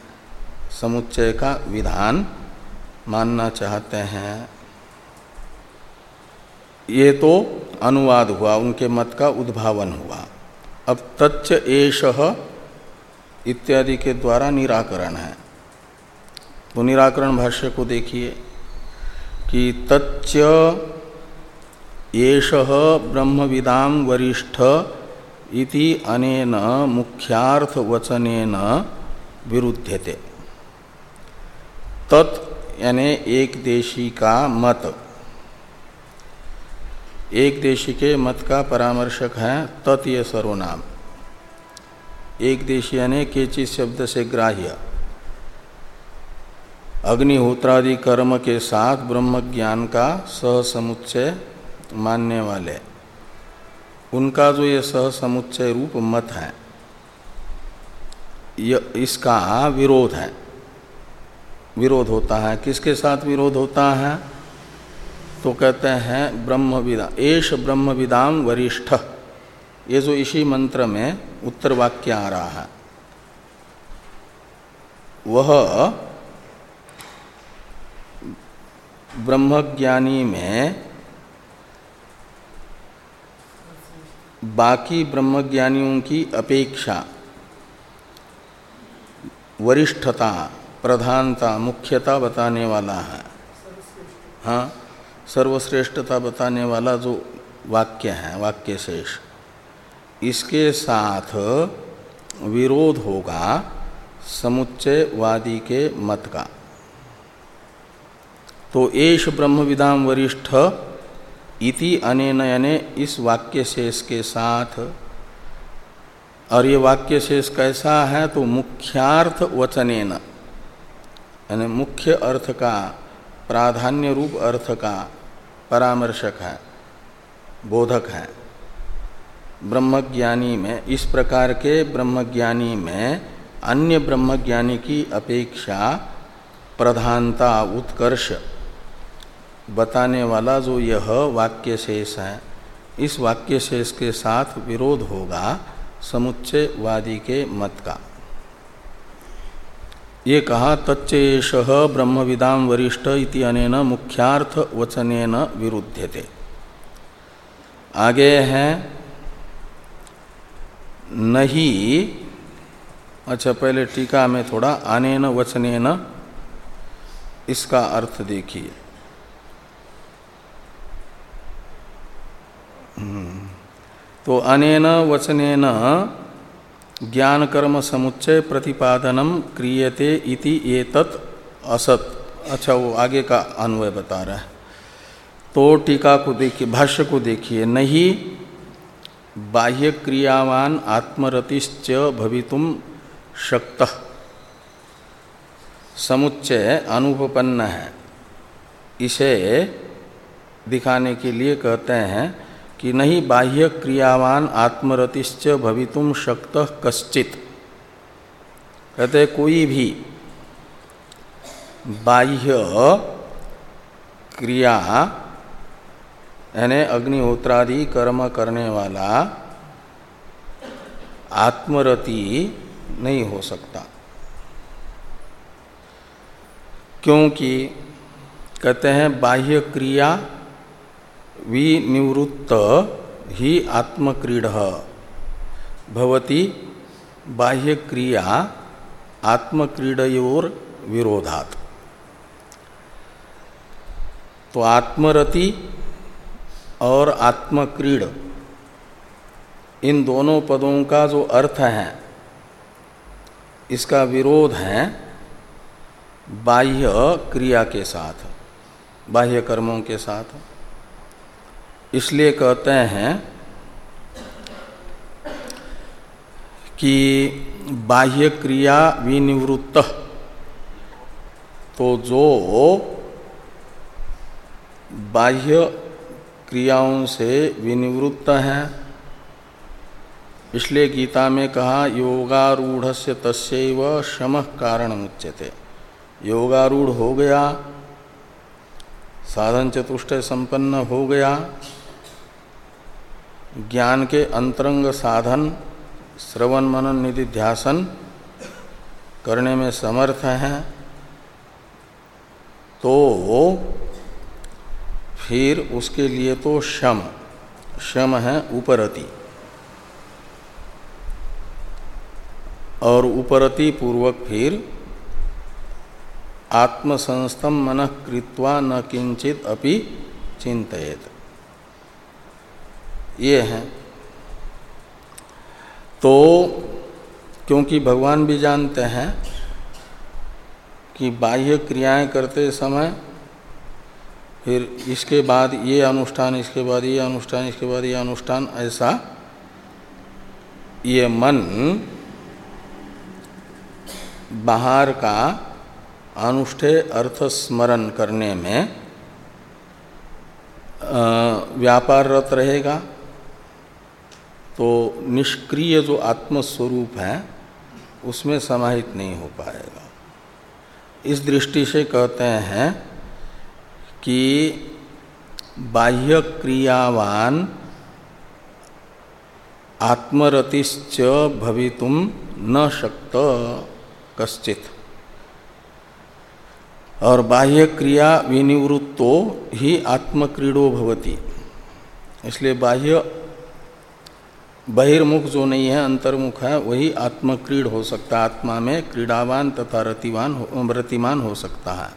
समुच्चय का विधान मानना चाहते हैं। ये तो अनुवाद हुआ, उनके मत का उद्भावन हुआ। अब तच्च एष इत्यादि के द्वारा निराकरण है। तो निराकरण भाष्य को देखिए कि तच्च एष ब्रह्म विदाम वरिष्ठ इति अनेन मुख्यार्थ वचनेन विरुध्यते। तत् यानी एक देशी का मत। एक देशी के मत का परामर्शक है तत्य सर्वनाम। एक देशी यानी केचि शब्द से ग्राह्य। अग्निहोत्रादि कर्म के साथ ब्रह्म ज्ञान का सह समुच्चय मानने वाले। उनका जो ये सह समुच्चय रूप मत है इसका विरोध है। विरोध होता है। किसके साथ विरोध होता है? तो कहते हैं ब्रह्म विदा एश ब्रह्म विदाम वरिष्ठ। ये जो इसी मंत्र में उत्तर वाक्य आ रहा है। वह ब्रह्मज्ञानी में बाकी ब्रह्मज्ञानियों की अपेक्षा। वरिष्ठता प्रधानता मुख्यता बताने वाला है। हाँ सर्वश्रेष्ठता बताने वाला जो वाक्य है वाक्य शेष इसके साथ विरोध होगा समुच्चयवादी के मत का। तो एश ब्रह्म विदाम वरिष्ठ इति अनेन यानी इस वाक्य शेष के साथ। और ये वाक्य शेष कैसा है तो मुख्यार्थ वचनेन। यानी मुख्य अर्थ का, प्राधान्य रूप अर्थ का परामर्शक है, बोधक है। ब्रह्मज्ञानी में, इस प्रकार के ब्रह्मज्ञानी में अन्य ब्रह्मज्ञानी की अपेक्षा प्रधानता, उत्कर्ष बताने वाला जो यह वाक्य शेष है, इस वाक्य शेष के साथ विरोध होगा समुच्चयवादी के मत का। ये कहा, तच्चेष ब्रह्म विदाम वरिष्ठ इति अनेन मुख्यार्थ वचनेन विरुध्यते। आगे हैं, नहीं अच्छा पहले टीका में थोड़ा अनेन वचनेन, इसका अर्थ देखिए। तो अनेन वचनेन ज्ञान कर्म समुच्चय प्रतिपादनम क्रियते इति ये तत् असत। अच्छा वो आगे का अन्वय बता रहा है। तो टीका को देखिए, भाष्य को देखिए। नहीं, बाह्य क्रियावान आत्मरतिश्च भवितुम शक्त। समुच्चय अनुपन्न है। इसे दिखाने के लिए कहते हैं कि नहीं बाह्य क्रियावान आत्मरतिश्च भवितुम शक्त कश्चित। कहते, कोई भी बाह्य क्रिया, यानी अग्निहोत्रादि कर्म करने वाला आत्मरति नहीं हो सकता। क्योंकि कहते हैं, बाह्य क्रिया विनिवृत्त ही आत्मक्रीड। भवती बाह्य क्रिया आत्मक्रीडयोर विरोधात। तो आत्मरति और आत्मक्रीड, इन दोनों पदों का जो अर्थ है, इसका विरोध है बाह्य क्रिया के साथ, बाह्य कर्मों के साथ। इसलिए कहते हैं कि बाह्य क्रिया विनिवृत्त तो जो बाह्य क्रियाओं से विनिवृत्त है, इसलिए गीता में कहा योगारूढ़ से तस्व शम कारण मुच्यते योगारूढ़ हो गया, साधन चतुष्ट संपन्न हो गया ज्ञान के अंतरंग साधन, श्रवण मनन निधि ध्यासन करने में समर्थ हैं तो फिर उसके लिए तो शम शम है उपरति। और उपरति पूर्वक फिर आत्मसंस्तम मन कृत्वा न किंचित अपि चिंतित ये है। तो क्योंकि भगवान भी जानते हैं कि बाह्य क्रियाएँ करते समय फिर इसके बाद ये अनुष्ठान, इसके बाद ये अनुष्ठान, इसके बाद ये अनुष्ठान, ऐसा ये मन बाहर का अनुष्ठेय अर्थ स्मरण करने में व्यापाररत रहेगा। तो निष्क्रिय जो आत्मस्वरूप है, उसमें समाहित नहीं हो पाएगा। इस दृष्टि से कहते हैं कि बाह्य क्रियावान आत्मरतिश्च भवितुम न शक्त, कश्चित। और बाह्य क्रिया विनिवृत्तो ही आत्मक्रीडो भवति। इसलिए बाह्य बहिर्मुख जो नहीं है, अंतर्मुख है, वही आत्मक्रीड हो सकता है। आत्मा में क्रीडावान तथा रतिवान रतिमान हो सकता है।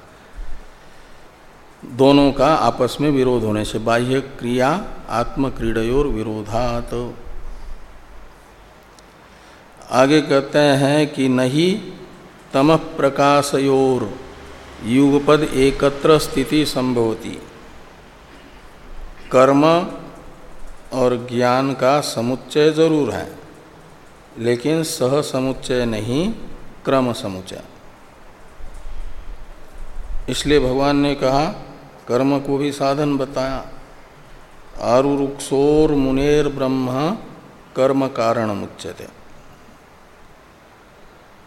दोनों का आपस में विरोध होने से बाह्य क्रिया आत्म क्रीडयोर विरोधात। आगे कहते हैं कि नहीं तम प्रकाशयोर युगपद एकत्र स्थिति संभवती। कर्म और ज्ञान का समुच्चय ज़रूर है, लेकिन सह समुच्चय नहीं, क्रम समुच्चय। इसलिए भगवान ने कहा, कर्म को भी साधन बताया। आरुरुक्षोर मुनेर ब्रह्म कर्म कारण मुच्यते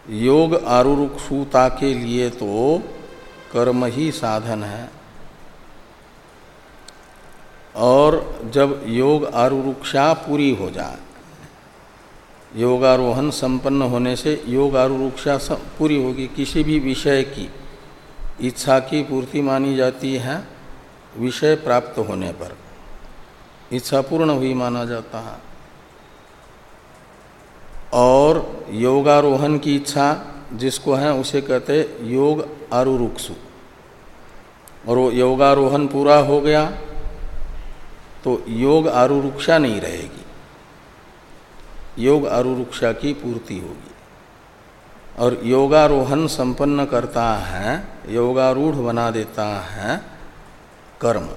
योग आरुरुक्षुता के लिए तो कर्म ही साधन है। और जब योग आरुरुक्षा पूरी हो जाए योगारोहण संपन्न होने से योग आरुरुक्षा पूरी होगी, किसी भी विषय की इच्छा की पूर्ति मानी जाती है, विषय प्राप्त होने पर। इच्छा पूर्ण हुई माना जाता है। और योगारोहण की इच्छा जिसको है, उसे कहते योग आरुरुक्षु और वो योगारोहण पूरा हो गया तो योग आरुरुक्षा नहीं रहेगी। योग आरुरुक्षा की पूर्ति होगी। और योगारोहण संपन्न करता है, योगारूढ़ बना देता है कर्म।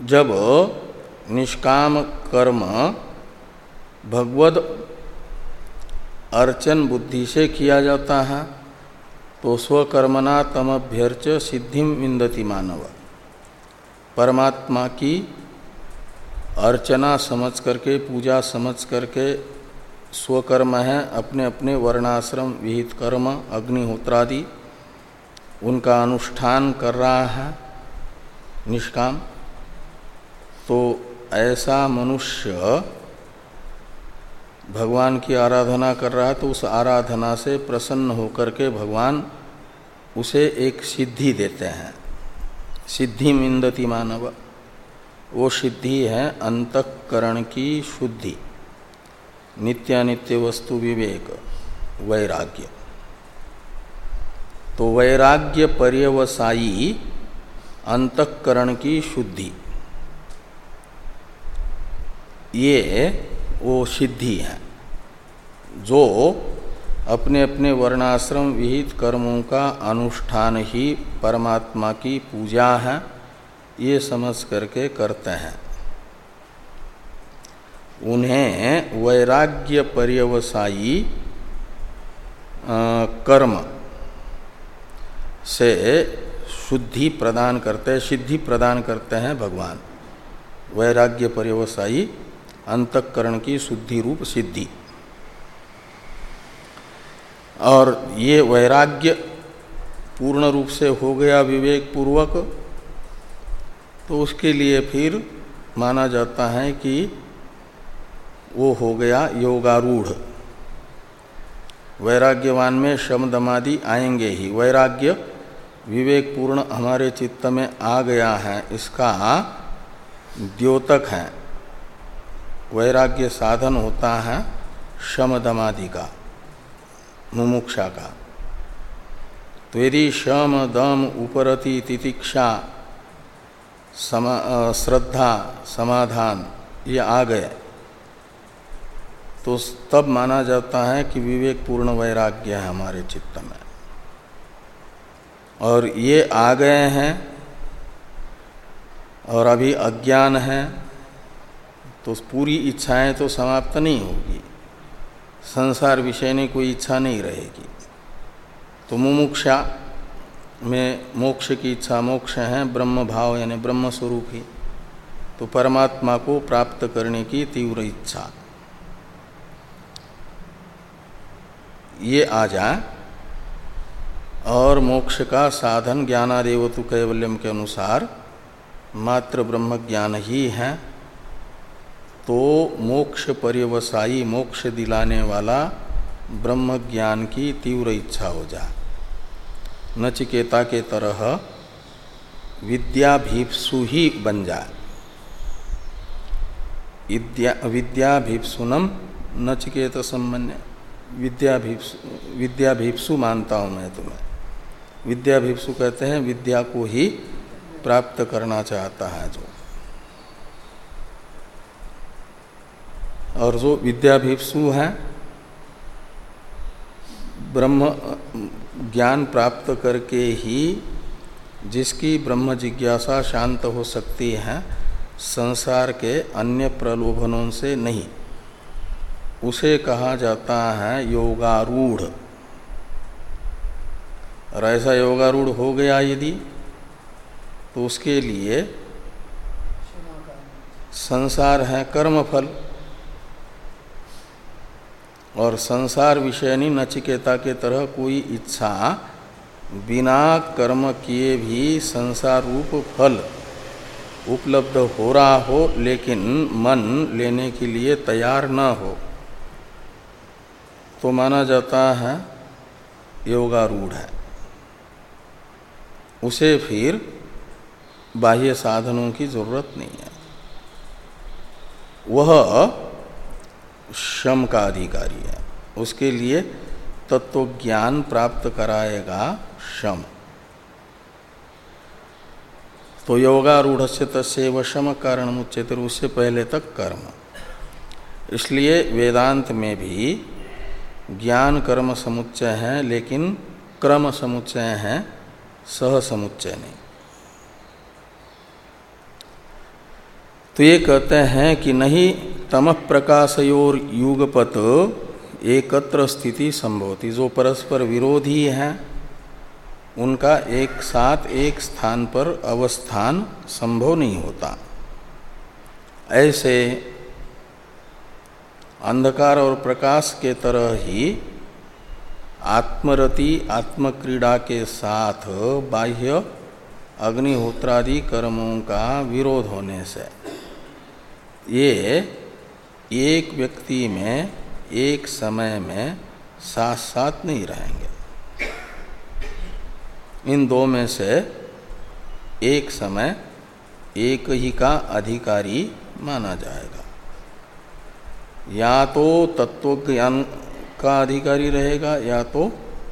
जब निष्काम कर्म भगवद अर्चन बुद्धि से किया जाता है तो स्वकर्मना तमभ्यर्च सिद्धिम विंदति मानव। परमात्मा की अर्चना समझ करके, पूजा समझ करके स्वकर्म है अपने अपने वर्णाश्रम, विहित कर्म, अग्निहोत्रादि, उनका अनुष्ठान कर रहा है, निष्काम। तो ऐसा मनुष्य भगवान की आराधना कर रहा है तो उस आराधना से प्रसन्न होकर के भगवान उसे एक सिद्धि देते हैं। सिद्धि मिंदती मानव। वो सिद्धि है अंतकरण की शुद्धि। नित्यानित्य वस्तु विवेक, वैराग्य। तो वैराग्य पर्यवसायी अंतकरण की शुद्धि। ये वो सिद्धि है, जो अपने अपने वर्णाश्रम विहित कर्मों का अनुष्ठान ही परमात्मा की पूजा है, ये समझ करके करते हैं। उन्हें वैराग्य पर्यवसायी कर्म से शुद्धि प्रदान करते, सिद्धि प्रदान करते हैं भगवान। वैराग्य पर्यवसायी अंतकरण की शुद्धि रूप सिद्धि। और ये वैराग्य पूर्ण रूप से हो गया विवेक पूर्वक तो उसके लिए फिर माना जाता है कि वो हो गया योगारूढ़। वैराग्यवान में शम दमादि आएँगे ही। वैराग्य विवेक पूर्ण हमारे चित्त में आ गया है, इसका द्योतक है। वैराग्य साधन होता है शम दमादि का, मुमुक्षा का। तो यदि शम, दम, उपरति, तितिक्षा, समा श्रद्धा, समाधान ये आ गए तो तब माना जाता है कि विवेक पूर्ण वैराग्य है हमारे चित्त में। और ये आ गए हैं और अभी अज्ञान है तो पूरी इच्छाएँ तो समाप्त नहीं होगी। संसार विषय ने कोई इच्छा नहीं रहेगी। तो मुमुक्षा में मोक्ष की इच्छा मोक्ष है, ब्रह्म भाव यानी ब्रह्म स्वरूप। ही तो परमात्मा को प्राप्त करने की तीव्र इच्छा। ये आ जाए और मोक्ष का साधन ज्ञानादेवतु कैवल्यम के अनुसार मात्र ब्रह्म ज्ञान ही है। तो मोक्ष पर्यवसायी मोक्ष दिलाने वाला ब्रह्म ज्ञान की तीव्र इच्छा हो जा। नचिकेता के तरह विद्याभीप्सु ही बन विद्या विद्याभीप्सुनम नचिकेत संबन्य विद्याभीप्सु विद्याभीप्सु मानता हूँ मैं तुम्हें। विद्याभीप्सु कहते हैं, विद्या को ही प्राप्त करना चाहता है जो। और जो विद्याभिप्सु हैं, ब्रह्म, ज्ञान प्राप्त करके ही जिसकी ब्रह्म जिज्ञासा शांत हो सकती है, संसार के अन्य प्रलोभनों से नहीं। उसे कहा जाता है योगारूढ़। और ऐसा योगारूढ़ हो गया यदि तो उसके लिए संसार है कर्मफल। और संसार विषयनी नचिकेता के तरह कोई इच्छा बिना कर्म किए भी संसार रूप फल उपलब्ध हो रहा हो, लेकिन मन लेने के लिए तैयार न हो। तो माना जाता है, योगारूढ़ है। उसे फिर बाह्य साधनों की ज़रूरत नहीं है। वह शम का अधिकारी है। उसके लिए तत्व ज्ञान प्राप्त कराएगा शम तो योगारूढ़ से तस्व शम कारण मुच्यतर उससे पहले तक कर्म। इसलिए वेदांत में भी ज्ञान कर्म समुच्चय है, लेकिन क्रम समुच्चय है, सह समुच्चय नहीं। तो ये कहते हैं कि नहीं तम प्रकाशयोर युगपत एकत्र स्थिति संभवती। जो परस्पर विरोधी हैं, उनका एक साथ, एक स्थान पर अवस्थान संभव नहीं होता। ऐसे अंधकार और प्रकाश के तरह ही आत्मरति, आत्मक्रीड़ा के साथ बाह्य अग्निहोत्रादि कर्मों का विरोध होने से ये एक व्यक्ति में, एक समय में साथ साथ नहीं रहेंगे। इन दो में से एक समय एक ही का अधिकारी माना जाएगा। या तो तत्व ज्ञान का अधिकारी रहेगा, या तो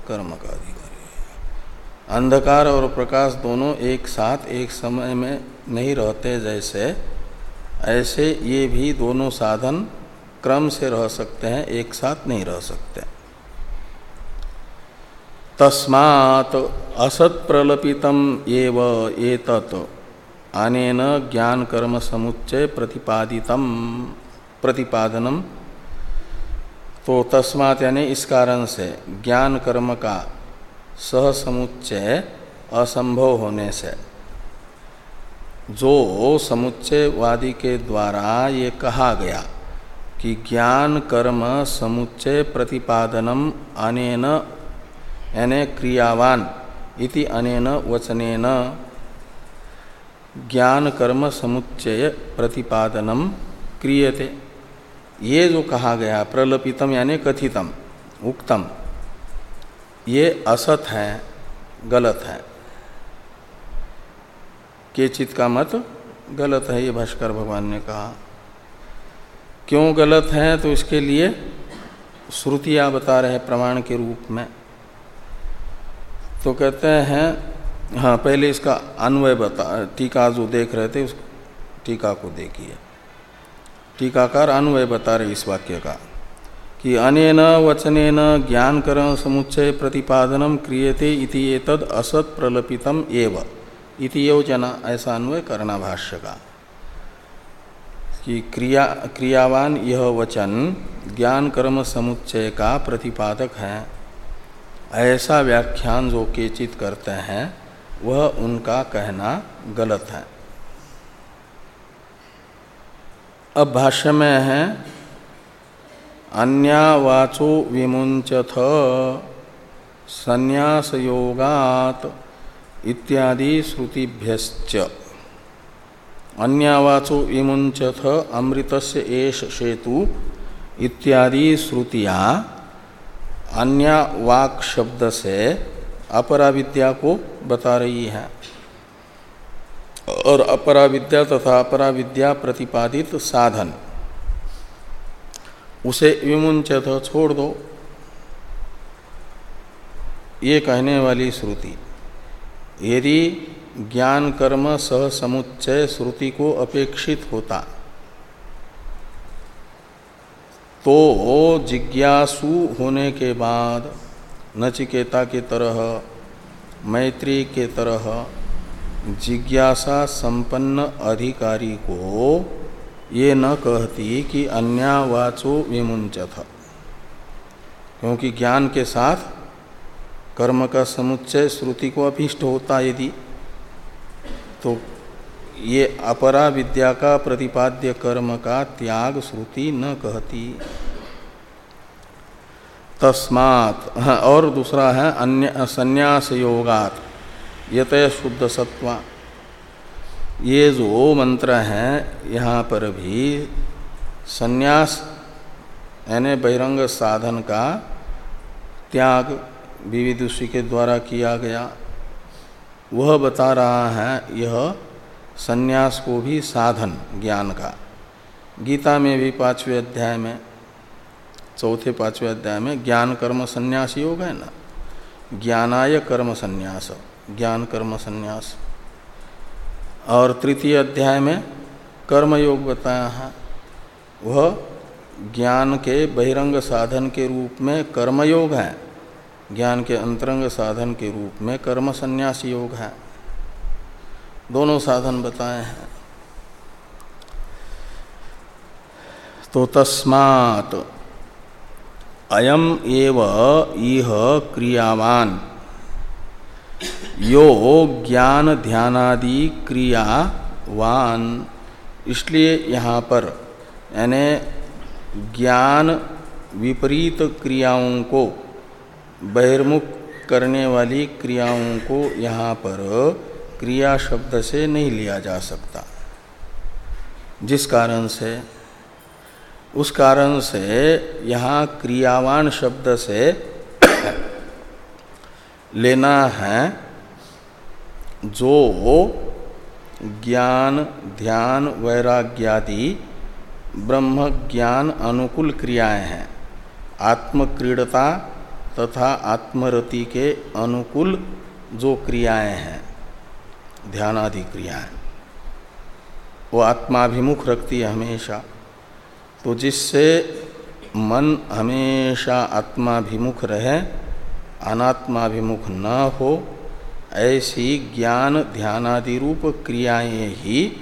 कर्म का अधिकारी रहेगा। अंधकार और प्रकाश दोनों एक साथ, एक समय में नहीं रहते जैसे ऐसे ये भी दोनों साधन क्रम से रह सकते हैं, एक साथ नहीं रह सकते। तस्मात् असत एतत्। अनेन ज्ञान कर्म समुच्चय प्रतिपादितम। प्रतिपादनम। तो तस्मात यानी इस कारण से ज्ञान कर्म का सह समुच्चय असंभव होने से। जो समुच्चयवादी के द्वारा ये कहा गया कि ज्ञान कर्म समुच्चय प्रतिपादनम अनेन, यानी क्रियावान इति अनेन वचनेन, ज्ञान कर्म समुच्चय प्रतिपादनम क्रियते। ये जो कहा गया, प्रलपितम यानी कथितम, उक्तम, ये असत है, गलत है। केचित का मत, गलत है ये भाष्कर भगवान ने कहा। क्यों गलत है? तो इसके लिए श्रुतियाँ बता रहे हैं प्रमाण के रूप में। तो कहते हैं हाँ पहले इसका अन्वय बता, टीका जो देख रहे थे, उस टीका को देखिए। टीकाकार अन्वय बता रहे इस वाक्य का, कि अनेन वचनेन ज्ञान करण समुच्चय प्रतिपादनम क्रियते इति एतद असत प्रलपितम एव। इति योजना, ऐसा अन्वय करना भाष्य का। कि क्रिया, क्रियावान यह वचन ज्ञान कर्म समुच्चय का प्रतिपादक है। ऐसा व्याख्यान जो केचित करते हैं, वह उनका कहना गलत है। अब भाष्य में है, अन्यावाचो विमुंचथ संन्यास योगात इत्यादि श्रुतिभ्यश्च। अन्यावाचो विमुंचथ अमृतस्य एष सेतु इत्यादि श्रुतियाँ अन्य वाक शब्द से अपरा विद्या को बता रही है। और अपरा विद्या तथा अपरा विद्या प्रतिपादित साधन। उसे विमुंचत छोड़ दो। ये कहने वाली श्रुति। यदि ज्ञान कर्म सह समुच्चय श्रुति को अपेक्षित होता। तो जिज्ञासु होने के बाद नचिकेता के तरह, मैत्री के तरह, जिज्ञासा संपन्न अधिकारी को ये न कहती कि अन्यावाचो विमुंचथ क्योंकि ज्ञान के साथ कर्म का समुच्चय श्रुति को अभिष्ट होता यदि तो ये अपरा विद्या का प्रतिपाद्य कर्म का त्याग श्रुति न कहती। तस्मात हाँ, और दूसरा है अन्य संन्यास योगात। यत शुद्ध सत्वा। ये जो मंत्र हैं यहाँ पर भी संन्यास यानी बहिरंग साधन का त्याग विविदुषी के द्वारा किया गया। वह बता रहा है, यह संन्यास को भी साधन ज्ञान का। गीता में भी पाँचवें अध्याय में, चौथे पाँचवें अध्याय में ज्ञान कर्म संन्यास योग है ना? ज्ञानाय कर्म संन्यास, ज्ञान कर्म संन्यास। और तृतीय अध्याय में कर्म योग बताया है, वह ज्ञान के बहिरंग साधन के रूप में कर्मयोग है। ज्ञान के अंतरंग साधन के रूप में कर्म संन्यास योग है। दोनों साधन बताए हैं। तो तस्मात अयम एव इह क्रियावान। यो ज्ञान ध्यानादि क्रियावान। इसलिए यहाँ पर, यानी ज्ञान विपरीत क्रियाओं को बहिर्मुख करने वाली क्रियाओं को यहाँ पर क्रिया शब्द से नहीं लिया जा सकता। जिस कारण से? उस कारण से यहाँ क्रियावान शब्द से लेना है जो ज्ञान, ध्यान, वैराग्यादि ब्रह्म ज्ञान अनुकूल क्रियाएँ हैं। आत्मक्रीडता तथा आत्मरति के अनुकूल जो क्रियाएँ हैं, ध्यानादि क्रियाएँ, वो आत्माभिमुख रखती है हमेशा। तो जिससे मन हमेशा आत्माभिमुख रहे, अनात्माभिमुख न हो, ऐसी ज्ञान ध्यानादि रूप क्रियाएँ ही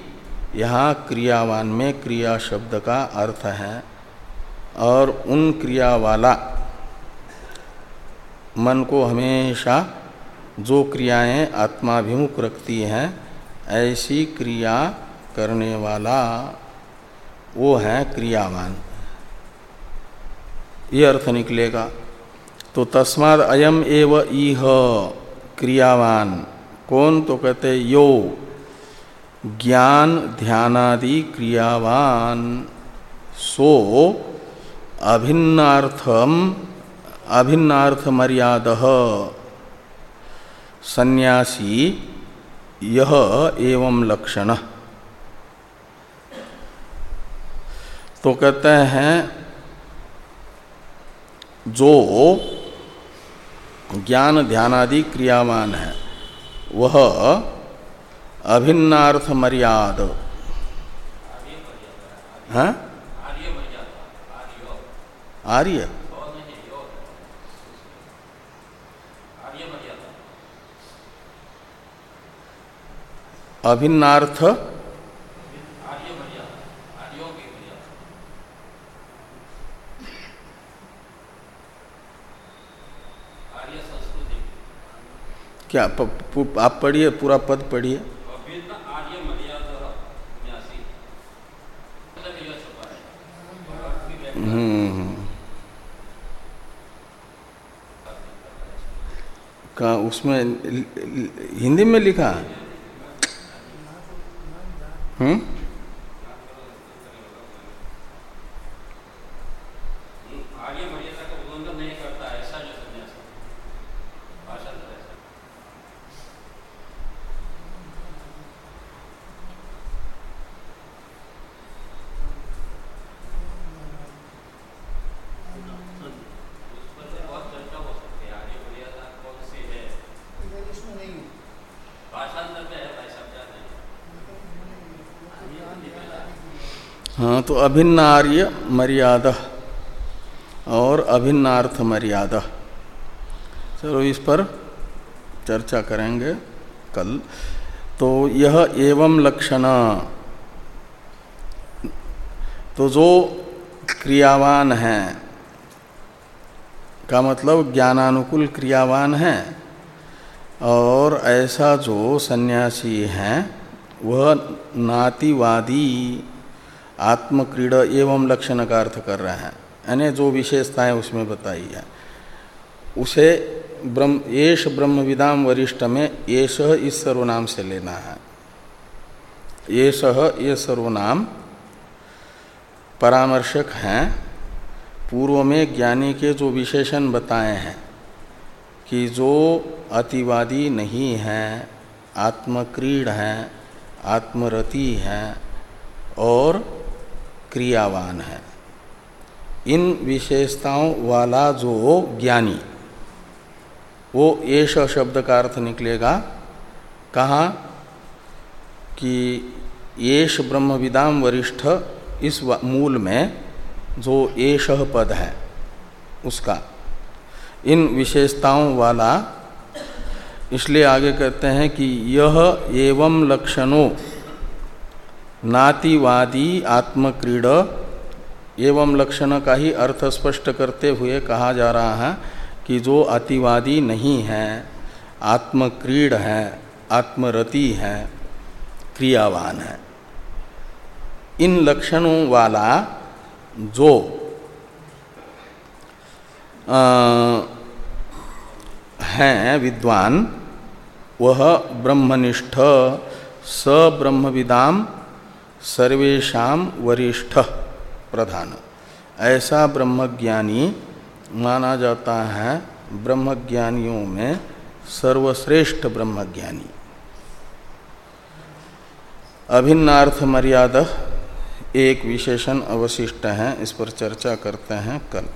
यहाँ क्रियावान में क्रिया शब्द का अर्थ है। और उन क्रिया वाला मन को हमेशा जो क्रियाएँ आत्माभिमुख रखती हैं, ऐसी क्रिया करने वाला वो है क्रियावान। ये अर्थ निकलेगा। तो तस्माद अयम एव इह क्रियावान। कौन? तो कहते यो ज्ञान ध्यानादि क्रियावान। सो अभिन्नार्थम अभिन्नार्थ मर्याद सन्यासी यह एवं लक्षण। तो कहते हैं, जो ज्ञान ध्यानादि क्रियावान है, वह अभिन्नार्थ मर्याद है? आर्य। अभिन्नार्थ। क्या प, प, आप पढ़िए पूरा पद पढ़िए। हम्म। का उसमें हिंदी में लिखा? हम्म हाँ तो अभिन्न आर्य मर्यादा और अभिन्नार्थ मर्यादा। चलो इस पर चर्चा करेंगे कल। तो यह एवं लक्षण। तो जो क्रियावान है, का मतलब ज्ञानानुकूल क्रियावान है, और ऐसा जो सन्यासी है, वह नातिवादी आत्मक्रीड़ एवं लक्षण का अर्थ कर रहे हैं। यानी जो विशेषताएँ उसमें बताई है। उसे ब्रह्म येष ब्रह्म विदाम वरिष्ठ में येष इस सर्वनाम से लेना है। येष ये सर्वनाम परामर्शक हैं। पूर्व में ज्ञानी के जो विशेषण बताए हैं कि जो अतिवादी नहीं हैं, आत्मक्रीड हैं, आत्मरति हैं और क्रियावान है। इन विशेषताओं वाला जो ज्ञानी, वो येष शब्द का अर्थ निकलेगा, कहा कि येष ब्रह्म विदाम वरिष्ठ इस मूल में जो येष पद है, उसका। इन विशेषताओं वाला, इसलिए आगे कहते हैं कि यह एवं लक्षणों नातिवादी आत्मक्रीड एवं लक्षण का ही अर्थ स्पष्ट करते हुए कहा जा रहा है कि जो अतिवादी नहीं है, आत्मक्रीड है, आत्मरति है, क्रियावान है। इन लक्षणों वाला जो है विद्वान, वह ब्रह्मनिष्ठ स ब्रह्मविदाम सर्वेशा वरिष्ठ प्रधान। ऐसा ब्रह्मज्ञानी माना जाता है ब्रह्मज्ञानियों में सर्वश्रेष्ठ ब्रह्मज्ञानी। अभिन्नार्थ मर्यादा एक विशेषण अवशिष्ट है, इस पर चर्चा करते हैं कल।